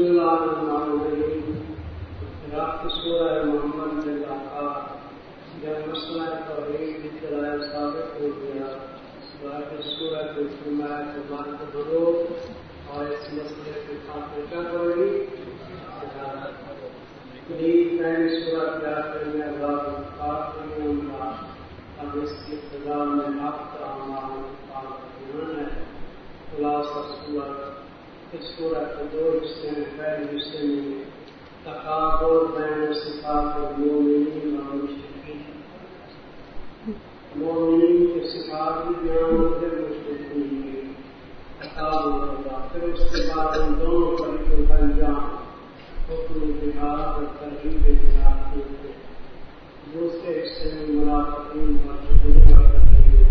اللہ الرحمن الرحیم۔ رات سورہ محمد نے کہا جب مسئلہ توحید کی ثابت ہو گیا باقی سورہ کو فرمایا تو بات اور اس مسئلے کے ساتھ کیا کرو گی پہلی سورت کیا کرنے گا اب اس کی ابتدا میں آپ کا ہمارا خلاصہ سورت اس سورت کے دو حصے میں پہلے حصے میں تقابل بین صفات مومنین اور مشرقین مومنین کے صفات بھی بیان ہوتے مشرقین کے تقابل ہوگا پھر اس کے بعد ان دونوں طریقوں کا انجام حکم بہار اور ترغیب بہار کے دوسرے حصے میں ملاقاتین اور دوسرا ترغیب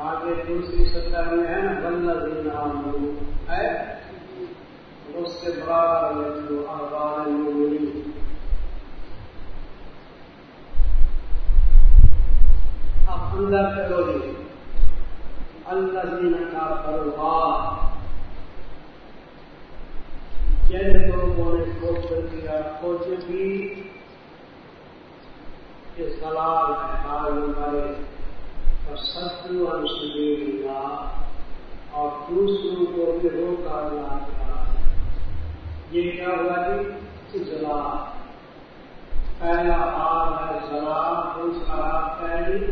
آگے دوسری سطح میں ہے نا بندہ دین ہے؟ اس کے بعد جو آباد اب اندر کرو گے اللہ دین کا پروار جن لوگوں نے کھوج کیا کھوج بھی کہ سلام ہے ہمارے ستو اور دوسروں کو بھی روکا اللہ یہ کیا ہوا جی؟ اجلا پہلا حال ہے زلا دوسرا پہلی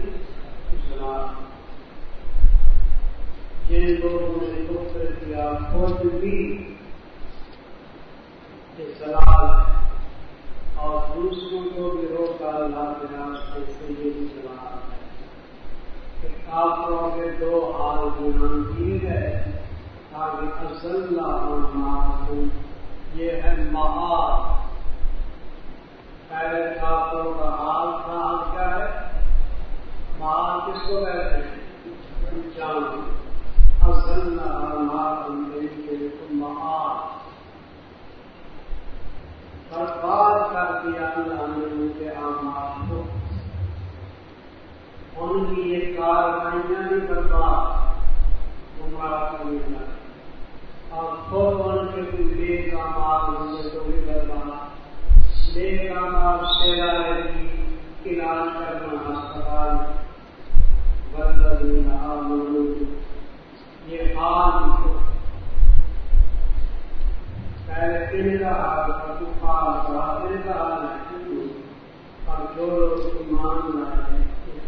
اجلا جن لوگوں نے دکھ کیا خود بھی جلال اور دوسروں کو بھی روکا اللہ کے راستے سے یہ کافروں کے دو حال بیان کی ہے تاکہ اصل معلوم یہ ہے مہار۔ پہلے کافروں کا حال تھا کیا ہے؟ مہار کس کو کہتے ہیں؟ جان۔ اصل مہار۔ برباد کر دیا اللہ نے ان کے آمار کو۔ ان کی یہ کاروائیاں نہیں کرتا ہمارا کرنا اور خود ان کے کوئی بے کام ہوں گے تو بھی کرنا بے کام آپ سیرا رہی، علاج کرنا ہسپتال۔ بدل یہ حال پہلے دن کا حال طوفان دن کا حال ہے اور جو لوگ ایمان لائے ہیں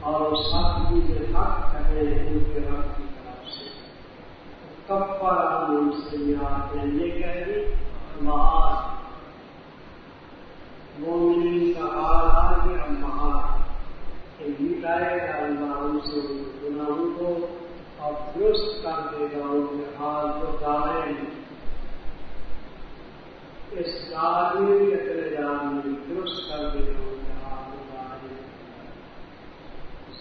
اور سب چیزیں حق کرے ان کے رب کی طرف سے۔ کپڑا ہم سے یاد ہیں یہ کہہ دی مہار مومنی کا حال آ گیا مہار کہ مٹائے گا اللہ ان سے گناہوں کو اور درست کر دے گا ان کے حال کو دائیں اس گاڑی کے تلجان میں درست کر دے گا ان کے حال کو دائیں سال کا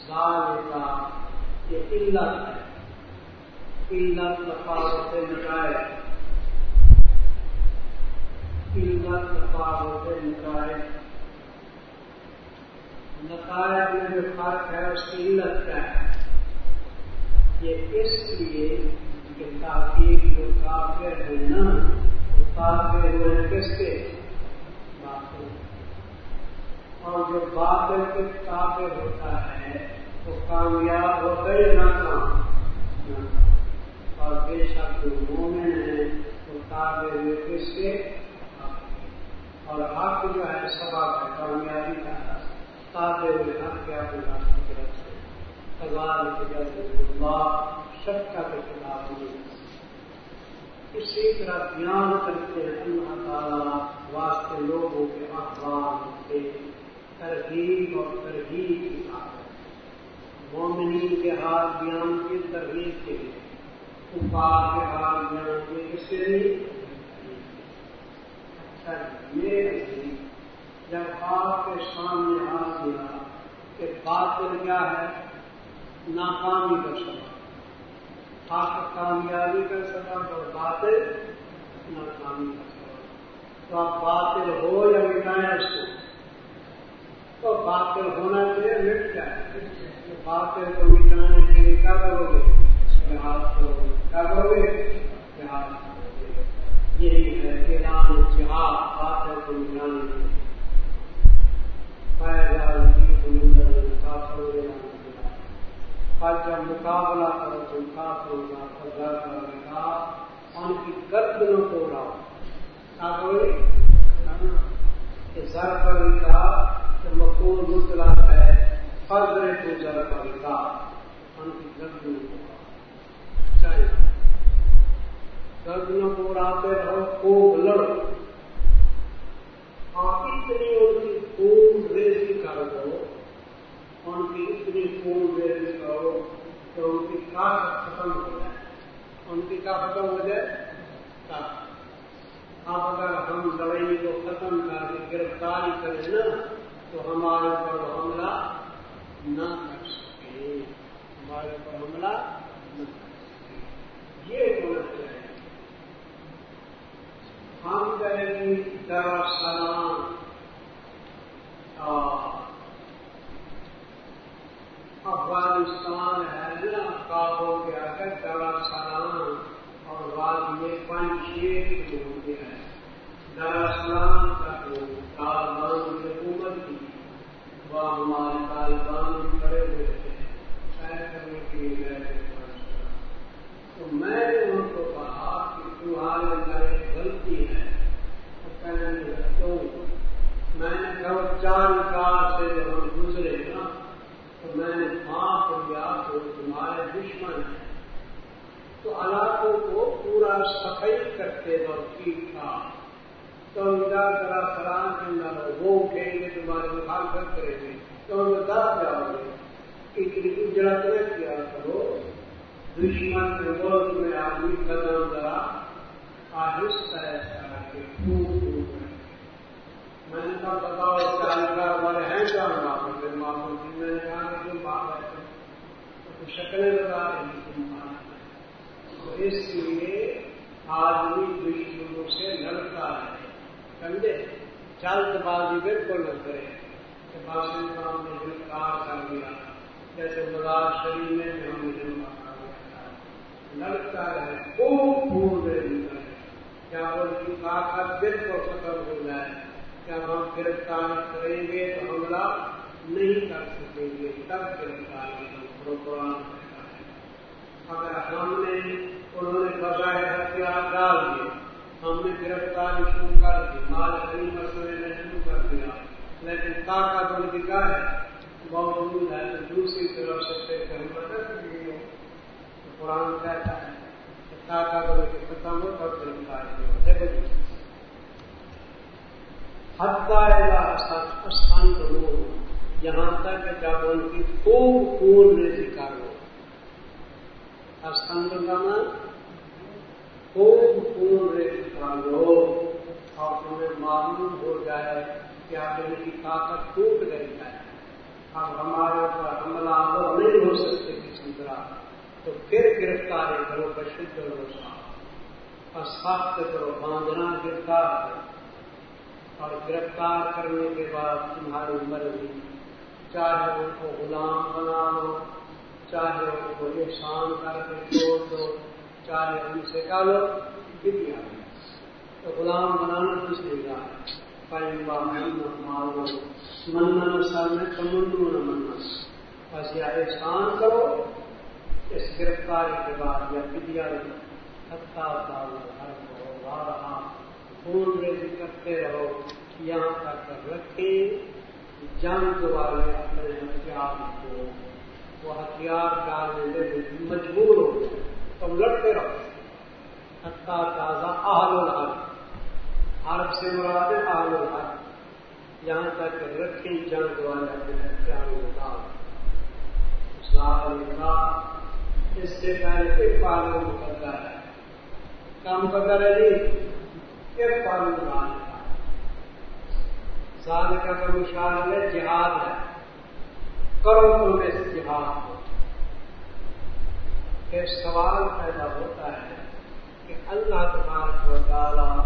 یہ علت ہے۔ علت تفاوت نکائے۔ علت تفاوت نکائے۔ نقائد میں جو فرق ہے، اس کی علت کیا ہے۔ یہ اس لیے کہ تاکہ جو کافر ہے نا وہ کافر ہوئے کس کے؟ باطل۔ اور جو باطل کے کافر ہوتا ہے وہ کامیاب ہوتا ہے ناکام۔ اور بے شک جو مومن ہے وہ سے اور حق جو ہے سبب ہے کامیابی کا تاکہ ہوئے حق کے اپنے راستے کی طرف سے۔ تغار اللہ سب کا کے خلاف نہیں۔ اسی طرح بیان کرتے ہیں، اللہ تعالیٰ واسطے لوگوں کے اخبار کے ترغیب اور ترغیب کی بات۔ مومنین کے ہاتھ بیان کی ترغیب کے لیے کپار کے ہاتھ بیان کے کس کے لیے اچھا جی، جی، جب آپ کے سامنے آ گیا کہ باطل کیا ہے، ناکامی کا سبب آپ کامیابی کا سبب اور باطل ناکامی کا سبب۔ تو آپ باطل ہو یا مٹائیں اس کو؟ تو باطل ہونا چاہیے مٹ جائے۔ باطل کو مٹانے کے لیے کیا کرو گے؟ کرو گے کیا کرو گے؟ کرو گے۔ یہی ہے اعلان جہاد بات ہے کوئی جانے جب مقابلہ کرو تم کافروں کا فضا کرنے کا ان کی گردنوں کو اڑاؤ کیا کہ سر پر لکھا کہ مقبول مطلع ہے فضر تو ذرا پر ان کی گردنوں کو چاہیے گردنوں کو اڑاتے رہو خوب لڑو اور اتنی ان کی خوب ریزی کر دو ان کی اتنی خوب ریزی کرو کہ ان کی طاقت ختم ہو جائے ان کی کا ختم ہو جائے آپ اگر ہم لڑائی کو ختم کر کے گرفتاری کریں نا، تو ہمارے پر حملہ نہ کر سکے ہمارے پر حملہ نہ کر سکے۔ یہ ہونا چاہیے ہم کریں گے دراصلام افغانستان ہے نا کابو کے آ کر آگے دراصلام اور بعد میں پانچ چھ جو ہو گیا ہے دراصلام کا جو طالبان کی حکومت تھی وہ ہمارے طالبان ہوئے تھے طے کرنے کے لیے تو میں نے ان کو کہا کہ تمہارے اندر ایک غلطی ہے۔ تو کہنے لگتا ہوں میں نے کہا چار کار سے جب ہم گزرے نا، تو میں نے معاف لیا تو تمہارے دشمن ہیں۔ تو علاقوں کو پورا صفائی کرتے وقت ٹھیک تھا۔ تو ادھر ذرا سلام کے اندر وہ اٹھیں گے تمہارے مخالفت کریں گے۔ تو ان کو دس جاؤ گے۔ اتنی کیا کرو دشمن کے ملک میں آدمی قدم ذرا آہستہ ایسا کہ میں نے کہا بتاؤ چالکار والے ہیں کیا میں نے کہا کہ تم بات ہے تو شکلیں بتا رہی تم تو اس لیے آدمی دشمنوں سے لڑتا ہے سمجھے جلد بازی بالکل نہ کرے کہ کام نے گرفتار کر دیا جیسے مزار شریف میں بھی ہم نے لگتا ہے خوب پھول ہے کیا ان کی طاقت بالکل ختم ہو جائے؟ کیا ہم گرفتار کریں گے تو حملہ نہیں کر سکیں گے؟ تب گرفتار پروگرام اگر ہم نے انہوں نے بظاہر ہتھیار ڈال دیے، ہم نے گرفتاری شروع کر دی، مال خرید مسئلے نے شروع کر دیا، لیکن طاقت ان کی کیا ہے؟ موجود ہے تو دوسری طرف سے ہم مدد کی قرآن کہتا ہے ختم ہو تب دیکھو جی۔ استھان یہاں تک جب ان کی خوب خون میں ذکر ہو۔ استھان لگانا خوب خون میں ذکر ہو۔ اور تمہیں معلوم ہو جائے کہ آپ ان کی طاقت ٹوٹ گئی ہے۔ اب ہمارے اوپر حملہ ہو نہیں ہو سکتے کسی طرح۔ تو پھر گرفتاری کرو بشد کرو صاحب۔ اور سخت کرو باندھنا گرفتار کرو اور گرفتار کرنے کے بعد تمہاری مرضی۔ چاہے ان کو غلام بنا لو چاہے ان کو احسان کر کے چھوڑ دو، چاہے ان سے ڈالو گریا تو غلام بنانا دوسری بات پائنبا محمد مارو مننا سال میں کمنڈو نہ مننا بس یا احسان کرو اس گرفتاری کے بعد یا پدیا ہتھا ہر کو رہا خون ریزی کرتے رہو یہاں تک رکھیں جنگ والے اپنے ہتھیار کو وہ ہتھیار ڈالنے میں مجبور ہو۔ تم لڑتے رہو۔ حتہ تازہ آل الحق عرب سے مراد آل الحق یہاں تک رکھیں جنگ والے اپنے ہتھیار ڈال اس سے پہلے ایک پالو مقدر ہے۔ کام قدر ہے جی ایک پالو ڈال سال کا مشار ہے جہاد ہے۔ کرو تم اس جہاد کو پھر سوال پیدا ہوتا ہے کہ اللہ تبارک و تعالیٰ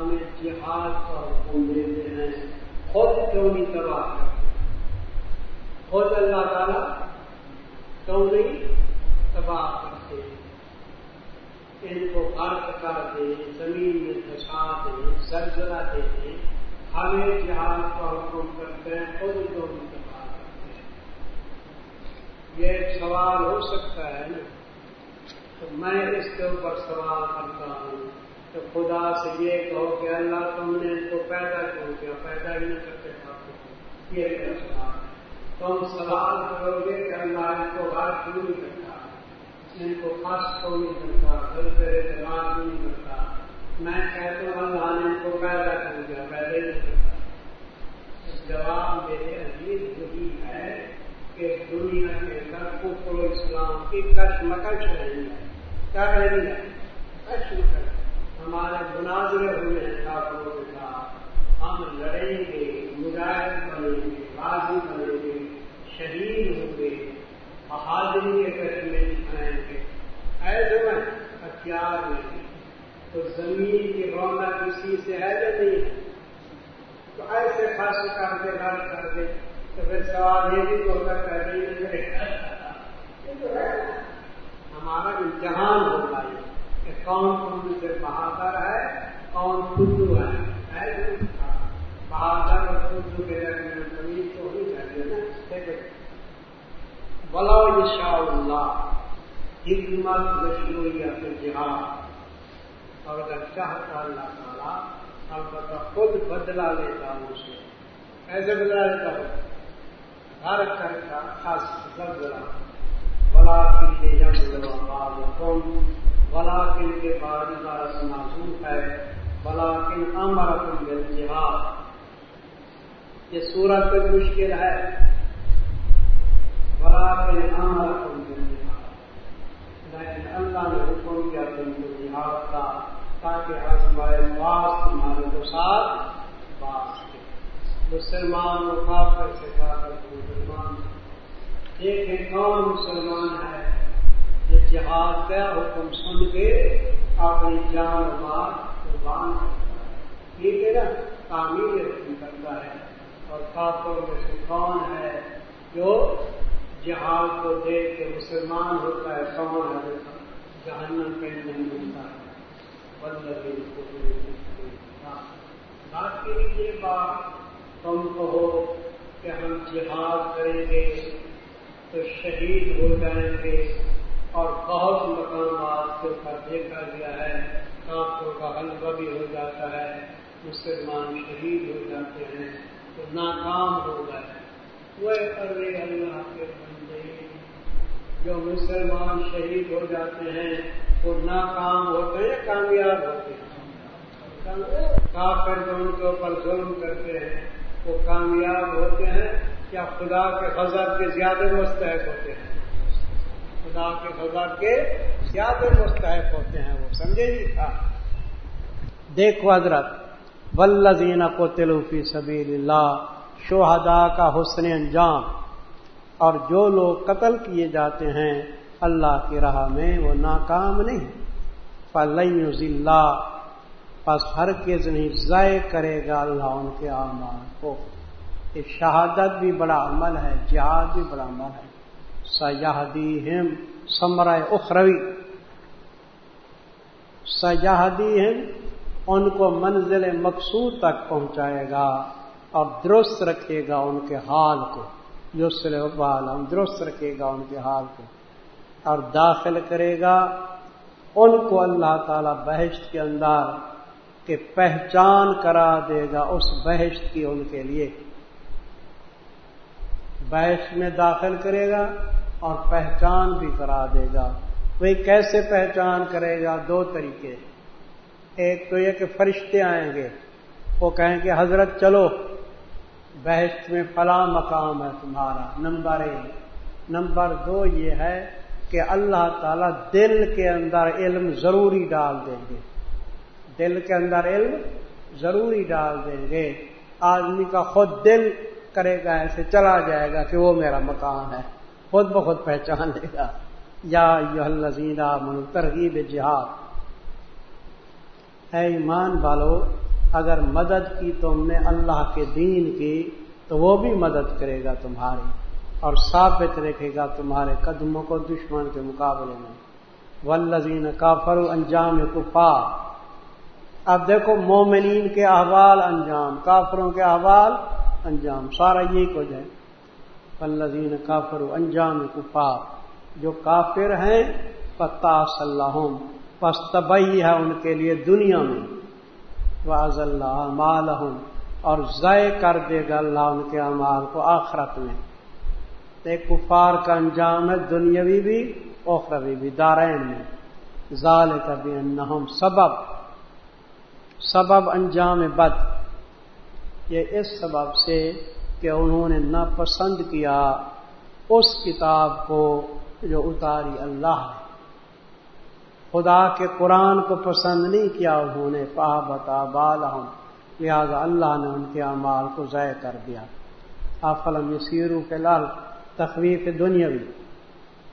ہمیں جہاد کا حکم دیتے ہیں۔ خود کیوں نہیں تباہ کرتے؟ خود اللہ تعالیٰ کیوں نہیں تباہ کرتے؟ ان کو غرق کر دیں، زمین میں دھسا دیں زلزلہ دے دیں۔ ہمیں جہاد کا حکم کرتے ہیں، خود جو انتخاب کرتے؟ ہیں یہ ایک سوال ہو سکتا ہے نا؟ تو میں اس کے اوپر سوال کرتا ہوں۔ تو خدا سے یہ کہو کہ اللہ تم نے ان کو پیدا کیوں کیا؟ پیدا ہی نہیں کرتے تھا یہ میرا سوال ہے۔ تم سوال کرو گے کہ اللہ ان کو بات کیوں نہیں کرتا؟ ان کو خاص کیوں نہیں کرتا؟ گھر پہ اعتراض نہیں کرتا؟ میں کہتا ہوں اللہ نے ان کو پیدا کر دیا پہلے نہیں کرتا۔ جواب میرے عزیز وہی ہے کہ دنیا کے اندر کفر اسلام کی کش مکش رہی ہے۔ کیا رہی ہے؟ کش مکش۔ ہمارے مناظرے ہوئے ہیں کافروں کے ساتھ۔ ہم لڑیں گے مجاہد بنیں گے بازی بنیں گے، شہید ہوں گے، بہادری کے کش میں گے۔ ایسے میں ہتھیار نہیں تو زمین کی رونق کسی سے ہے یا نہیں؟ تو ایسے خاص کر کے رد کر دے۔ تو پھر سوال یہ بھی تو کر رہی ہے۔ ہمارا امتحان ہوگا یہ کہ کون کون سے بہادر ہے، کون خدو ہے۔ بہادر اور خدو کے رکھنے میں زمین تو ہی چاہیے نا بلا شاء اللہ حکمت مشروعی اپنے جہاد اور اگر چاہتا اللہ تعالیٰ، البتہ خود بدلا لیتا ہوں اسے۔ ایسے بدلا لیتا ہوں۔ ہر کر کا خاص بدلا بلا کے جب کون بلا کن کے بعد بارہ معصوم ہے بلا کن امر کن جہاد یہ سورت پہ مشکل ہے۔ بلا کن امر کن لیکن اللہ نے حکم کیا تم کو جہاد کا، تاکہ آزمائے باس تمہارے کو ساتھ باس کے۔ مسلمان و کافر سے کافر مسلمان۔ دیکھیں کون مسلمان ہے۔ جہاد کا حکم سن کے اپنی جان مار قربان کرتا ہے ٹھیک ہے نا تعمیر حکم کرتا ہے۔ اور کافر میں سے کون ہے جو جہاد کو دیکھ کے مسلمان ہوتا ہے؟ کون ہے جہنم پہ نہیں ملتا ہے۔ باقی یہ بات تم کہو کہ ہم جہاد کریں گے تو شہید ہو جائیں گے۔ اور بہت مقامات کے اوپر دیکھا گیا ہے، کافروں کا حلوہ بھی ہو جاتا ہے، مسلمان شہید ہو جاتے ہیں، تو ناکام ہو گئے۔ وہ ارے اللہ کے بندے۔ جو مسلمان شہید ہو جاتے ہیں، وہ ناکام ہوتے ہیں کامیاب ہوتے ہیں کافر جو ان کے اوپر ظلم کرتے ہیں، وہ کامیاب ہوتے ہیں یا خدا کے فضر کے زیادہ مستحق ہوتے ہیں؟ خدا کے فضر کے زیادہ مستحق ہوتے ہیں وہ، سمجھے جی؟ تھا دیکھو حضرت ولزین کو تلوفی سبیل اللہ شہدا کا حسن انجام۔ اور جو لوگ قتل کیے جاتے ہیں، اللہ کی راہ میں وہ ناکام نہیں۔ پلئی ضلع بس ہر کس نہیں ضائع کرے گا اللہ ان کے اعمال کو۔ یہ شہادت بھی بڑا عمل ہے، جہاد بھی بڑا عمل ہے۔ سیاحدی ہم سمرائے اخروی سیاحدی ہم ان کو منزل مقصود تک پہنچائے گا اور درست رکھے گا ان کے حال کو۔ جو سلام درست رکھے گا ان کے حال کو۔ اور داخل کرے گا ان کو اللہ تعالی بحث کے اندر کہ پہچان کرا دے گا اس بحث کی ان کے لیے۔ بحث میں داخل کرے گا اور پہچان بھی کرا دے گا۔ وہی کیسے پہچان کرے گا؟ دو طریقے۔ ایک تو یہ کہ فرشتے آئیں گے۔ وہ کہیں گے حضرت چلو، بحث میں فلاں مقام ہے تمہارا۔ نمبر ایک۔ نمبر دو یہ ہے کہ اللہ تعالی دل کے اندر علم ضروری ڈال دیں گے۔ دل کے اندر علم ضروری ڈال دیں گے۔ آدمی کا خود دل کرے گا، ایسے چلا جائے گا کہ وہ میرا مکان ہے۔ خود بخود پہچان لے گا۔ یا یہ من ترغیب جہاد۔ اے ایمان والو، اگر مدد کی تم نے اللہ کے دین کی، تو وہ بھی مدد کرے گا تمہاری اور ثابت رکھے گا تمہارے قدموں کو دشمن کے مقابلے میں۔ ولزین کافر انجام کفار۔ اب دیکھو، مومنین کے احوال انجام، کافروں کے احوال انجام، سارا یہی کچھ ہے۔ ولزین کافر انجام کفار۔ جو کافر ہیں پتا صلاح پس تبئی ہے ان کے لیے دنیا میں۔ واض اللہ مال اور ضائع کر دے گا اللہ ان کے امال کو آخرت میں۔ ایک کفار کا انجام ہے دنیاوی بھی، اخروی بھی دارین میں۔ ظال کبھی سبب۔ سبب انجام بد۔ یہ اس سبب سے کہ انہوں نے ناپسند کیا اس کتاب کو جو اتاری اللہ ہے خدا کے قرآن کو پسند نہیں کیا انہوں نے پا بتا بال لہذا اللہ نے ان کے اعمال کو ضائع کر دیا۔ آفلم سیرو کے لال تخویف دنیاوی۔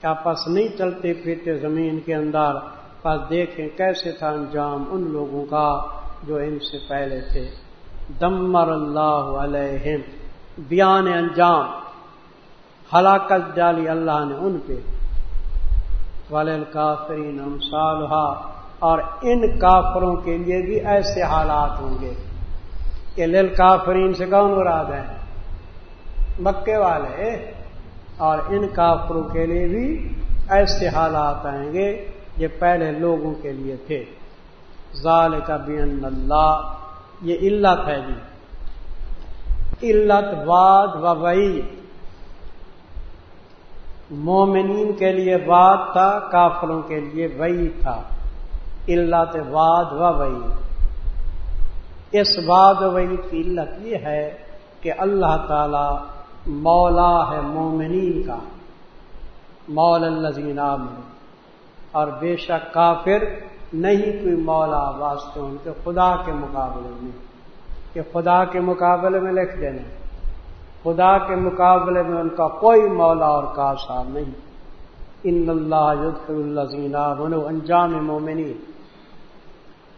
کیا پس نہیں چلتے پھرتے زمین کے اندر؟ پس دیکھیں کیسے تھا انجام ان لوگوں کا جو ان سے پہلے تھے۔ دمر اللہ علیہم، بیان انجام، ہلاکت ڈالی اللہ نے ان پہ۔ ولل کافرین امسالہ اور ان کافروں کے لیے بھی ایسے حالات ہوں گے۔ کہ لل کافرین سے کون مراد ہے؟ مکے والے۔ اور ان کافروں کے لیے بھی ایسے حالات آئیں گے، یہ پہلے لوگوں کے لیے تھے۔ ظال کا بین اللہ یہ علت ہے جی۔ علت واد و وعید مومنین کے لیے واد تھا، کافروں کے لیے وئی تھا۔ علت واد و وئی اس واد و وئی کی علت یہ ہے کہ اللہ تعالی مولا ہے مومنین کا۔ مول الزین اور بے شک کافر نہیں کوئی مولا واسطے ان کے خدا کے مقابلے میں، کہ خدا کے مقابلے میں لکھ دینا۔ خدا کے مقابلے میں ان کا کوئی مولا اور کاسار نہیں۔ ان اللہ اللہ زینا بنو انجام مومنی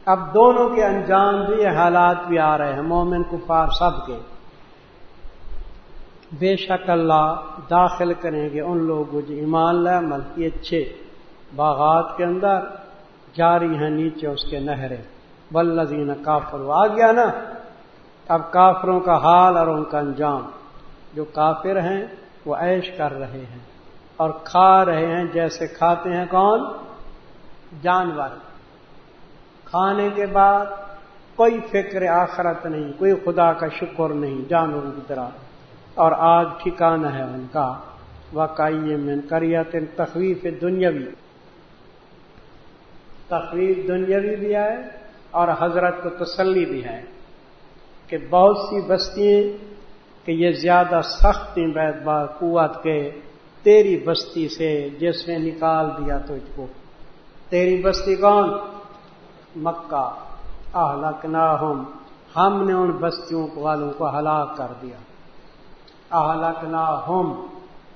اب دونوں کے انجام بھی حالات بھی آ رہے ہیں، مومن کفار سب کے۔ بے شک اللہ داخل کریں گے ان لوگوں جو ایمان لے ملکی اچھے باغات کے اندر۔ جاری ہیں نیچے اس کے نہریں۔ بلزین کافر آ گیا نا۔ اب کافروں کا حال اور ان کا انجام۔ جو کافر ہیں، وہ عیش کر رہے ہیں اور کھا رہے ہیں۔ جیسے کھاتے ہیں کون؟ جانور۔ کھانے کے بعد کوئی فکر آخرت نہیں، کوئی خدا کا شکر نہیں جانوروں کی طرح۔ اور آج ٹھکانا ہے ان کا۔ واقعی میں کریت تخویف دنیاوی۔ تخویف دنیاوی بھی ہے اور حضرت کو تسلی بھی ہے کہ بہت سی بستیاں کہ یہ زیادہ سخت بیت بار قوت کے، تیری بستی سے جس نے نکال دیا تجھ کو۔ تیری بستی کون؟ مکہ۔ اہلک نہ ہم نے ان بستیوں والوں کو ہلاک کر دیا۔ اہلک نہ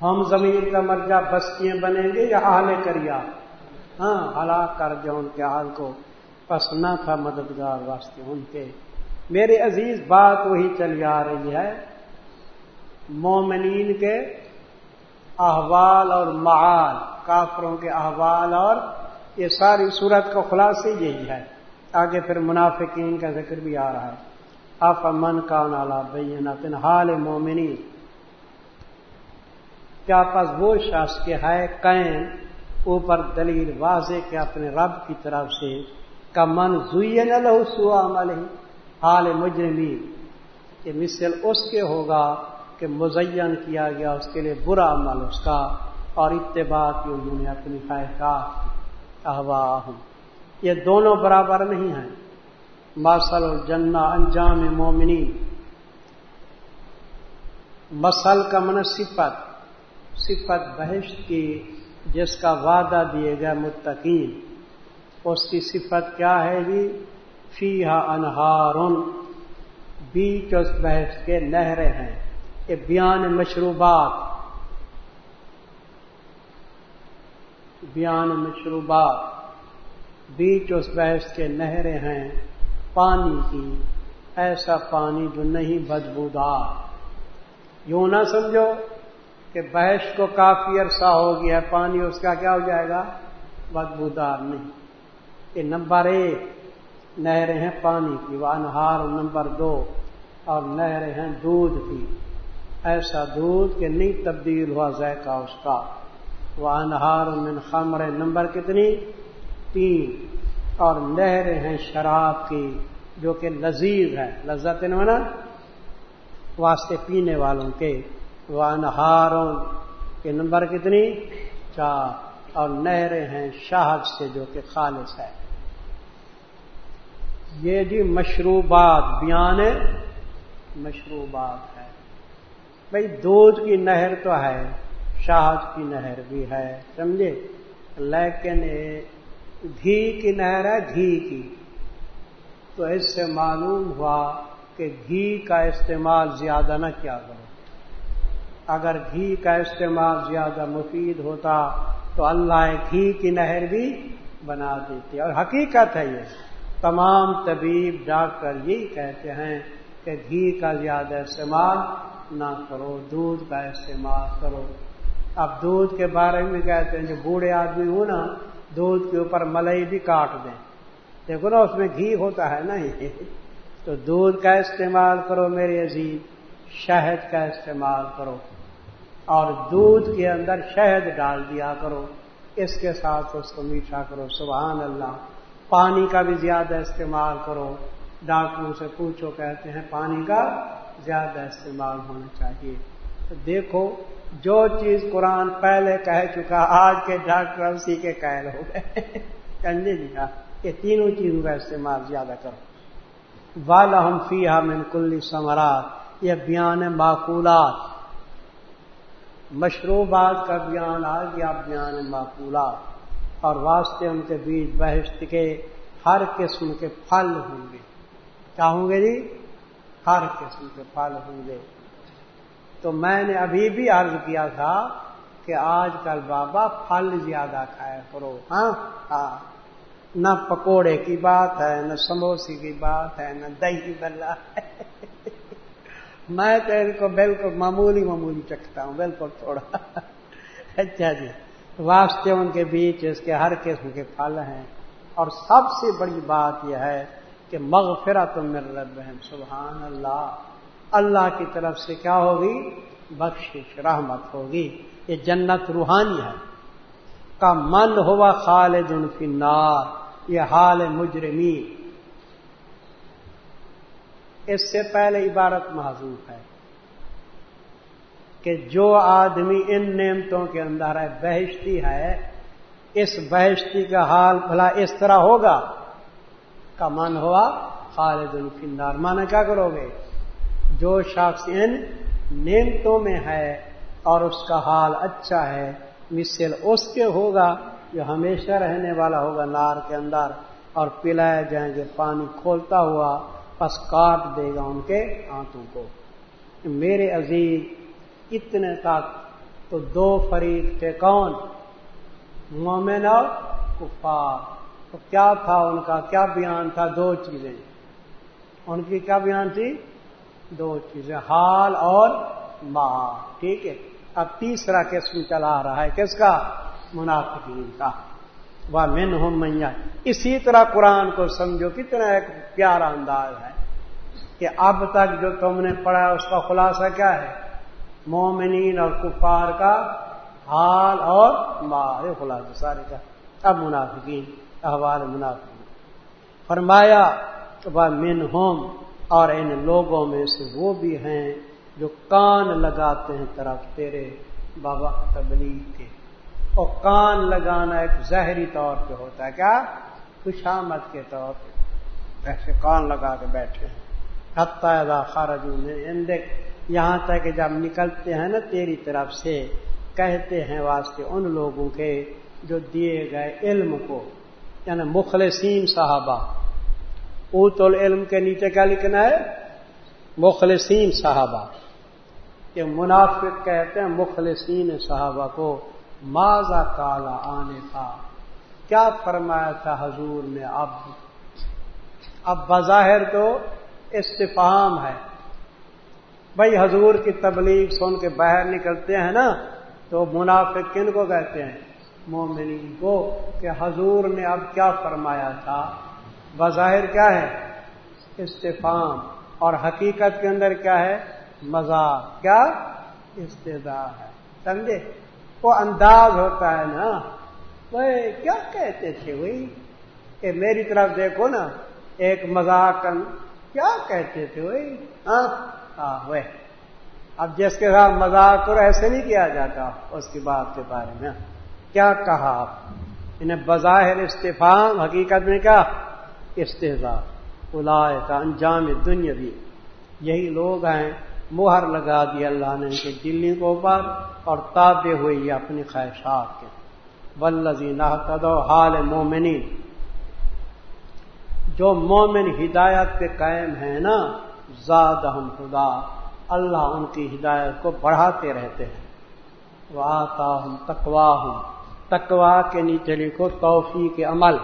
ہم زمین کا مرجع بستیاں بنیں گے یا اہل کریا ہاں ہلاک کر دیا ان کے حال کو۔ پس نہ تھا مددگار واسطے ان کے۔ میرے عزیز، بات وہی چلی آ رہی ہے۔ مومنین کے احوال اور معال، کافروں کے احوال اور یہ ساری صورت کا خلاصہ یہی ہے۔ آگے پھر منافقین کا ذکر بھی آ رہا ہے۔ آپ من کا نالا بین حال مومنی کیا پس وہ شخص کے ہے؟ قین۔ اوپر دلیل واضح کے اپنے رب کی طرف سے کا من زوئی نہ لہو سو عمل ہی حال مجرمی، کہ مثل اس کے ہوگا کہ مزین کیا گیا اس کے لیے برا عمل اس کا اور اتباع کی انہوں نے اپنی خواہشات احواہ یہ دونوں برابر نہیں ہیں۔ ماسل الجنہ انجام مومنی مسل کا من صفت۔ صفت بحث کی جس کا وعدہ دیے گئے متقین، اس کی صفت کیا ہے جی؟ فی انہار بیچ اس بحث کے نہریں ہیں، یہ بیان مشروبات۔ بیان مشروبات، بیچ اس بحث کے نہریں ہیں، پانی کی، ایسا پانی جو نہیں بدبودار۔ یوں نہ سمجھو کہ بحث کو کافی عرصہ ہو گیا پانی اس کا کیا ہو جائے گا؟ بدبودار نہیں۔ یہ نمبر ایک، نہریں ہیں پانی کی۔ وہ انہار نمبر دو، اور نہریں ہیں دودھ کی۔ ایسا دودھ کہ نہیں تبدیل ہوا ذائقہ اس کا۔ وہ انہار من خمر نمبر کتنی؟ تین۔ اور نہریں ہیں شراب کی، جو کہ لذیذ ہے لذت واسطے پینے والوں کے۔ وہ انہاروں کے نمبر کتنی؟ چار۔ اور نہریں ہیں شہد سے جو کہ خالص ہے۔ یہ جی مشروبات، بیان مشروبات ہے۔ بھائی دودھ کی نہر تو ہے، شہد کی نہر بھی ہے، سمجھے؟ لیکن گھی کی نہر ہے گھی کی۔ تو اس سے معلوم ہوا کہ گھی کا استعمال زیادہ نہ کیا کرو۔ اگر گھی کا استعمال زیادہ مفید ہوتا تو اللہ گھی کی نہر بھی بنا دیتی۔ اور حقیقت ہے یہ، تمام طبیب ڈاکٹر یہی کہتے ہیں کہ گھی کا زیادہ استعمال نہ کرو، دودھ کا استعمال کرو۔ اب دودھ کے بارے میں کہتے ہیں، جو بوڑھے آدمی ہوں نا، دودھ کے اوپر ملئی بھی کاٹ دیں۔ دیکھو نا، اس میں گھی ہوتا ہے نا تو دودھ کا استعمال کرو میرے عزیز، شہد کا استعمال کرو۔ اور دودھ کے اندر شہد ڈال دیا کرو، اس کے ساتھ اس کو میٹھا کرو، سبحان اللہ۔ پانی کا بھی زیادہ استعمال کرو۔ ڈاکٹروں سے پوچھو، کہتے ہیں پانی کا زیادہ استعمال ہونا چاہیے۔ تو دیکھو، جو چیز قرآن پہلے کہہ چکا، آج کے ڈاکٹر اسی کے قید ہو گئے۔ کنجے جی کا یہ تینوں چیزوں کا استعمال زیادہ کرو۔ والا ہم فی من کلی سمرات یہ بیان معقولات۔ مشروبات کا بیان آ گیا بیان معقولات اور واسطے ان کے بیچ بحث کے ہر قسم کے پھل ہوں گے۔ کیا ہوں گے جی؟ ہر قسم کے پھل ہوں گے۔ تو میں نے ابھی بھی عرض کیا تھا کہ آج کل بابا پھل زیادہ کھایا کرو ہاں؟ ہاں۔ نہ پکوڑے کی بات ہے، نہ سموسے کی بات ہے، نہ دہی بلا۔ ہے میں تو ان کو بالکل معمولی معمولی چکھتا ہوں، بالکل تھوڑا۔ اچھا جی۔ واسطے ان کے بیچ اس کے ہر قسم کے پھل ہیں۔ اور سب سے بڑی بات یہ ہے کہ مغفرت مر رب سبحان اللہ۔ اللہ کی طرف سے کیا ہوگی؟ بخشش، رحمت ہوگی۔ یہ جنت روحانی ہے۔ کا من ہوا خالد الفنار یہ حال مجرمی اس سے پہلے عبارت معذوف ہے کہ جو آدمی ان نعمتوں کے اندر ہے، بہشتی ہے، اس بہشتی کا حال بھلا اس طرح ہوگا کا من ہوا خالد الفندار مانا کیا کرو گے؟ جو شخص ان نعمتوں میں ہے اور اس کا حال اچھا ہے، مثل اس کے ہوگا جو ہمیشہ رہنے والا ہوگا نار کے اندر اور پلائے جائیں گے، پانی کھولتا ہوا پس کاٹ دے گا ان کے ہاتھوں کو۔ میرے عزیز، اتنے تک تو دو فریق تھے کون؟ مومن اور کفار۔ تو کیا تھا ان کا؟ کیا بیان تھا؟ دو چیزیں۔ ان کی کیا بیان تھی؟ دو چیزیں۔ حال اور ماں ٹھیک ہے۔ اب تیسرا قسم چلا رہا ہے۔ کس کا؟ منافقین کا۔ وہ من ہوں میاں اسی طرح قرآن کو سمجھو، کتنا ایک پیارا انداز ہے کہ اب تک جو تم نے پڑھا، اس کا خلاصہ کیا ہے؟ مومنین اور کفار کا حال اور مار خلاصہ سارے کا۔ اب منافقین، احوال منافقین۔ فرمایا من ہوم اور ان لوگوں میں سے وہ بھی ہیں جو کان لگاتے ہیں طرف تیرے بابا تبلیغ کے۔ اور کان لگانا ایک زہری طور پہ ہوتا ہے۔ کیا؟ خوشامد کے طور پہ۔ ایسے کان لگا کے بیٹھے ہیں۔ حتہ خارج دیکھ یہاں تک کہ جب نکلتے ہیں نا تیری طرف سے، کہتے ہیں واسطے ان لوگوں کے جو دیے گئے علم کو۔ یعنی مخلصین صحابہ۔ اوت العلم کے نیچے کیا لکھنا ہے؟ مخلصین صحابہ۔ یہ منافق کہتے ہیں مخلصین صحابہ کو۔ ماضا کالا آنے کا کیا فرمایا تھا حضور نے اب؟ اب بظاہر تو استفام ہے۔ بھائی حضور کی تبلیغ سن کے باہر نکلتے ہیں نا، تو منافق کن کو کہتے ہیں، مومنین کو، کہ حضور نے اب کیا فرمایا تھا؟ بظاہر کیا ہے؟ استفام اور حقیقت کے اندر کیا ہے؟ مزاق کیا؟ استدا ہے۔ سمجھے؟ وہ انداز ہوتا ہے نا۔ وہ کیا کہتے تھے وہی؟ کہ میری طرف دیکھو نا، ایک مزاق کیا کہتے تھے وہی؟ ہاں؟ ہاں وہ اب جس کے ساتھ مذاق کرو ایسے نہیں کیا جاتا، اس کی بات کے بارے میں۔ کیا کہا آپ؟ انہیں بظاہر استفام حقیقت میں کیا؟ استحضا الائے کا انجام دنیا بھی۔ یہی لوگ ہیں مہر لگا دی اللہ نے ان کے دلی کو اوپر اور تابے ہوئی اپنی خواہشات کے۔ بلزی نہ حال مومنی جو مومن ہدایت پہ قائم ہے نا زاد ہم خدا، اللہ ان کی ہدایت کو بڑھاتے رہتے ہیں۔ وہ آتا ہوں تکوا ہوں تکوا کے نیچے لکھو، توفیق عمل۔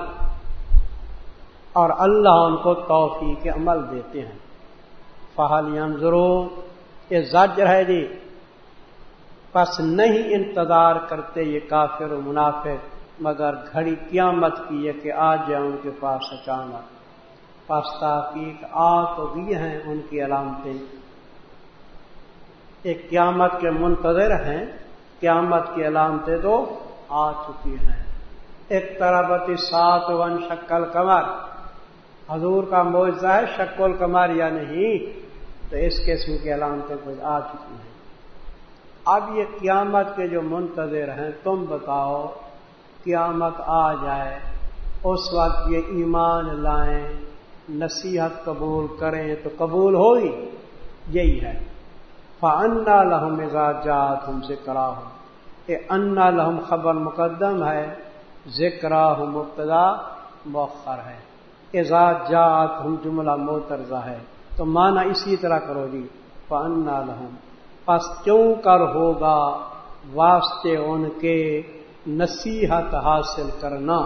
اور اللہ ان کو توفیق عمل دیتے ہیں۔ فہال ضرور یہ زجر ہے جی۔ پس نہیں انتظار کرتے یہ کافر و منافع مگر گھڑی قیامت کی ہے کہ آ جائے ان کے پاس اچانک۔ پس تحقیق آ تو بھی ہیں ان کی علامتیں۔ ایک قیامت کے منتظر ہیں، قیامت کی علامتیں تو آ چکی ہیں۔ ایک طرح سات ون شکل کمر۔ حضور کا معاوضہ ہے شکل کمر یا نہیں؟ تو اس قسم کی علامتیں کچھ آ چکی ہیں۔ اب یہ قیامت کے جو منتظر ہیں، تم بتاؤ، قیامت آ جائے، اس وقت یہ ایمان لائیں، نصیحت قبول کریں تو قبول ہوگی یہی ہے۔ فنا لہم اعزاز جات ہم سے کرا ہوں یہ انا لہم خبر مقدم ہے ذکر مبتدا مؤخر ہے۔ اعزاز جات ہم جملہ موترزہ ہے۔ تو مانا اسی طرح کرو جی۔ گی فنا لہم پس کیوں کر ہوگا؟ واسطے ان کے نصیحت حاصل کرنا۔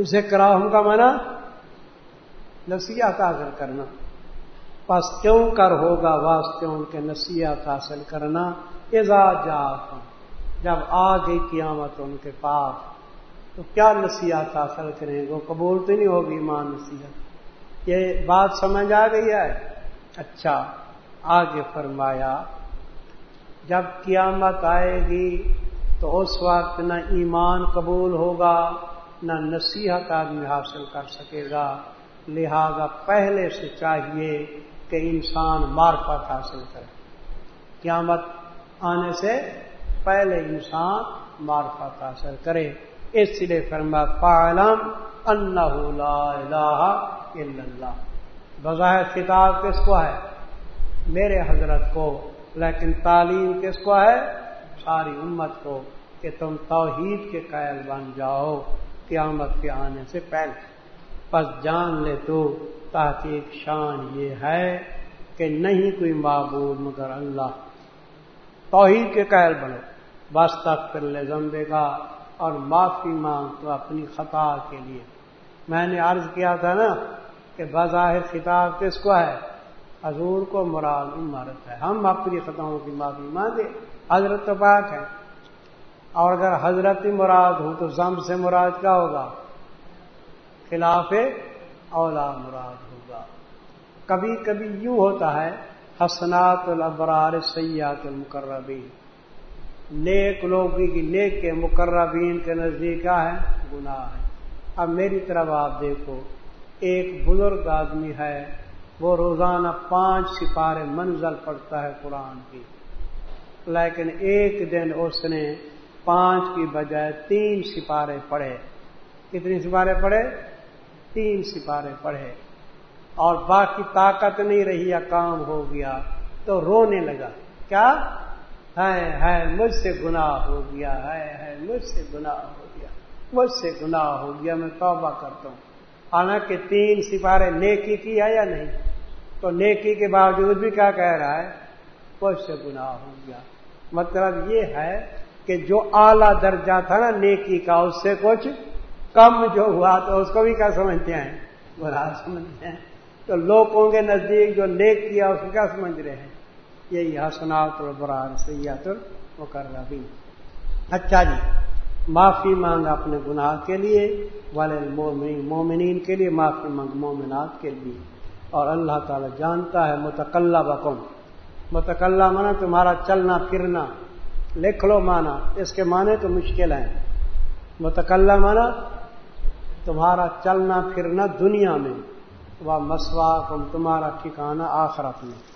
ذکر کا مانا نصیحت حاصل کرنا۔ پس کیوں کر ہوگا؟ واسطے ان کے نصیحت حاصل کرنا۔ اعزاز جب آ گئی قیامت ان کے پاس۔ تو کیا نصیحت حاصل کریں گے؟ قبول تو نہیں ہوگی ماں نصیحت۔ یہ بات سمجھ آ گئی ہے؟ اچھا آگے فرمایا، جب قیامت آئے گی تو اس وقت نہ ایمان قبول ہوگا، نہ نصیحت آدمی حاصل کر سکے گا۔ لہذا پہلے سے چاہیے کہ انسان مارفت حاصل کرے۔ قیامت آنے سے پہلے انسان مارفت حاصل کرے۔ اس لیے فرما پالم اللہ بظاہر کتاب کس کو ہے؟ میرے حضرت کو، لیکن تعلیم کس کو ہے؟ ساری امت کو، کہ تم توحید کے قائل بن جاؤ قیامت کے آنے سے پہلے۔ پس جان لے تو تحقیق شان یہ ہے کہ نہیں کوئی معبود مگر اللہ۔ توحید کے قائل بنو۔ بس تک کر لے زمبے گا اور معافی مانگ تو اپنی خطا کے لیے۔ میں نے عرض کیا تھا نا کہ بظاہر خطاب کس کو ہے؟ حضور کو مراد عمارت ہے۔ ہم اپنی خطاؤں کی معافی مانگے، حضرت تو پاک ہے اور اگر حضرت مراد ہو تو زم سے مراد کیا ہوگا؟ خلاف اولا مراد ہوگا۔ کبھی کبھی یوں ہوتا ہے، حسنات الابرار سیات المقربین۔ نیک لوگی کی نیک کے مقربین کے نزدیک کیا ہے؟ گناہ ہے۔ اب میری طرف آپ دیکھو ایک بزرگ آدمی ہے، وہ روزانہ پانچ سپارے منزل پڑتا ہے قرآن کی۔ لیکن ایک دن اس نے پانچ کی بجائے تین سپارے پڑھے۔ کتنی سپارے پڑھے؟ تین سپارے پڑھے۔ اور باقی طاقت نہیں رہی یا کام ہو گیا تو رونے لگا۔ کیا؟ ہے ہے مجھ سے گناہ ہو گیا۔ ہے ہے مجھ سے گناہ ہو گیا۔ مجھ سے گناہ ہو گیا، میں توبہ کرتا ہوں۔ حالانکہ تین سپارے نیکی کی ہے یا نہیں؟ تو نیکی کے باوجود بھی کیا کہہ رہا ہے؟ مجھ سے گناہ ہو گیا۔ مطلب یہ ہے کہ جو اعلی درجہ تھا نا نیکی کا، اس سے کچھ کم جو ہوا تو اس کو بھی کیا سمجھتے ہیں؟ برا سمجھتے ہیں۔ تو لوگوں کے نزدیک جو نیک کیا، اس کو کیا سمجھ رہے ہیں؟ یہی حسنات اور برار سیاحت بھی اچھا جی۔ معافی مانگ اپنے گناہ کے لیے والے مومنین کے لیے معافی مانگ مومنات کے لیے۔ اور اللہ تعالی جانتا ہے متقلہ بکم۔ متقلہ مانا تمہارا چلنا، پھرنا۔ لکھ لو مانا، اس کے معنی تو مشکل ہیں۔ متقلہ مانا تمہارا چلنا، پھرنا دنیا میں۔ وہ مسوا تمہارا ٹھکانا آخرت میں۔